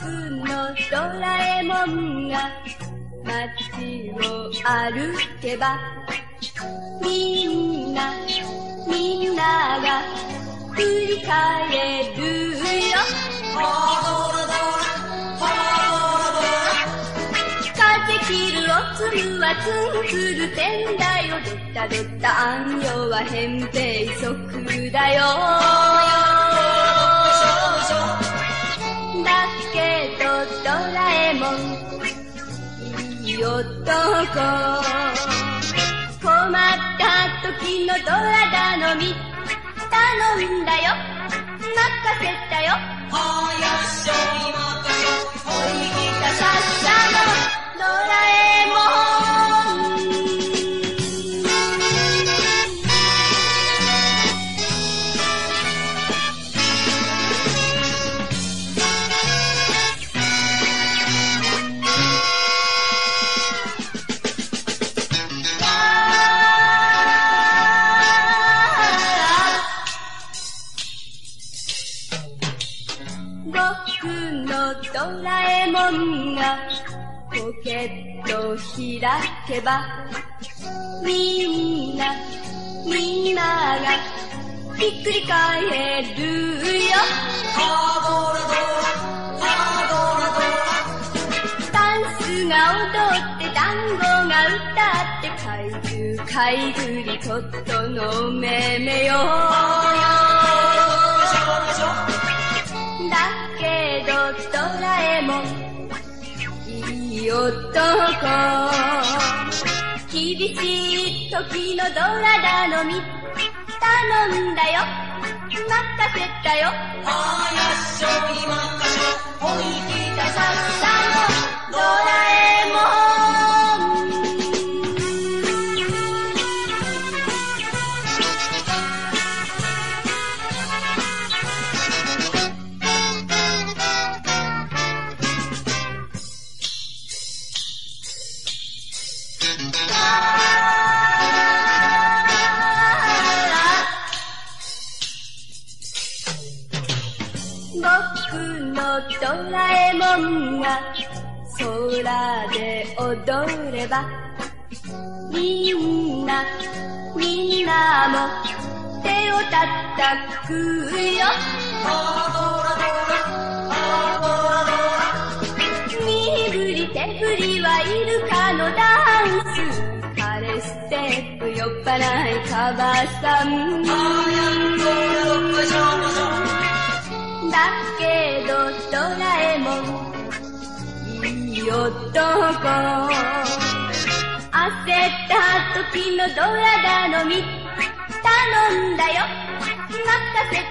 くのドラえもんが街を歩けばみんなみんなが振り返るよ。風切るおつむはツンツル天だよドッタドッタあんよは扁平足だよ。どこ困った時のドラ頼み。頼んだよ。任せたよ。おドラえもんがポケットを開けばみんなみんながひっくり返るよ。ダンスが踊って団子が歌って怪獣怪ぐりとっとのめめよよどこ厳しい時のドラ頼み。頼んだよ。任せたよ。話しょ今かしょ僕のドラえもんが空で踊ればみんなみんなも手を叩くよ。身振り手振りはイルカのダンス。彼ステップ酔っ払いカバさん。だけどドラえもんいい男。焦った時のドラ頼み。頼んだよ。任せたよ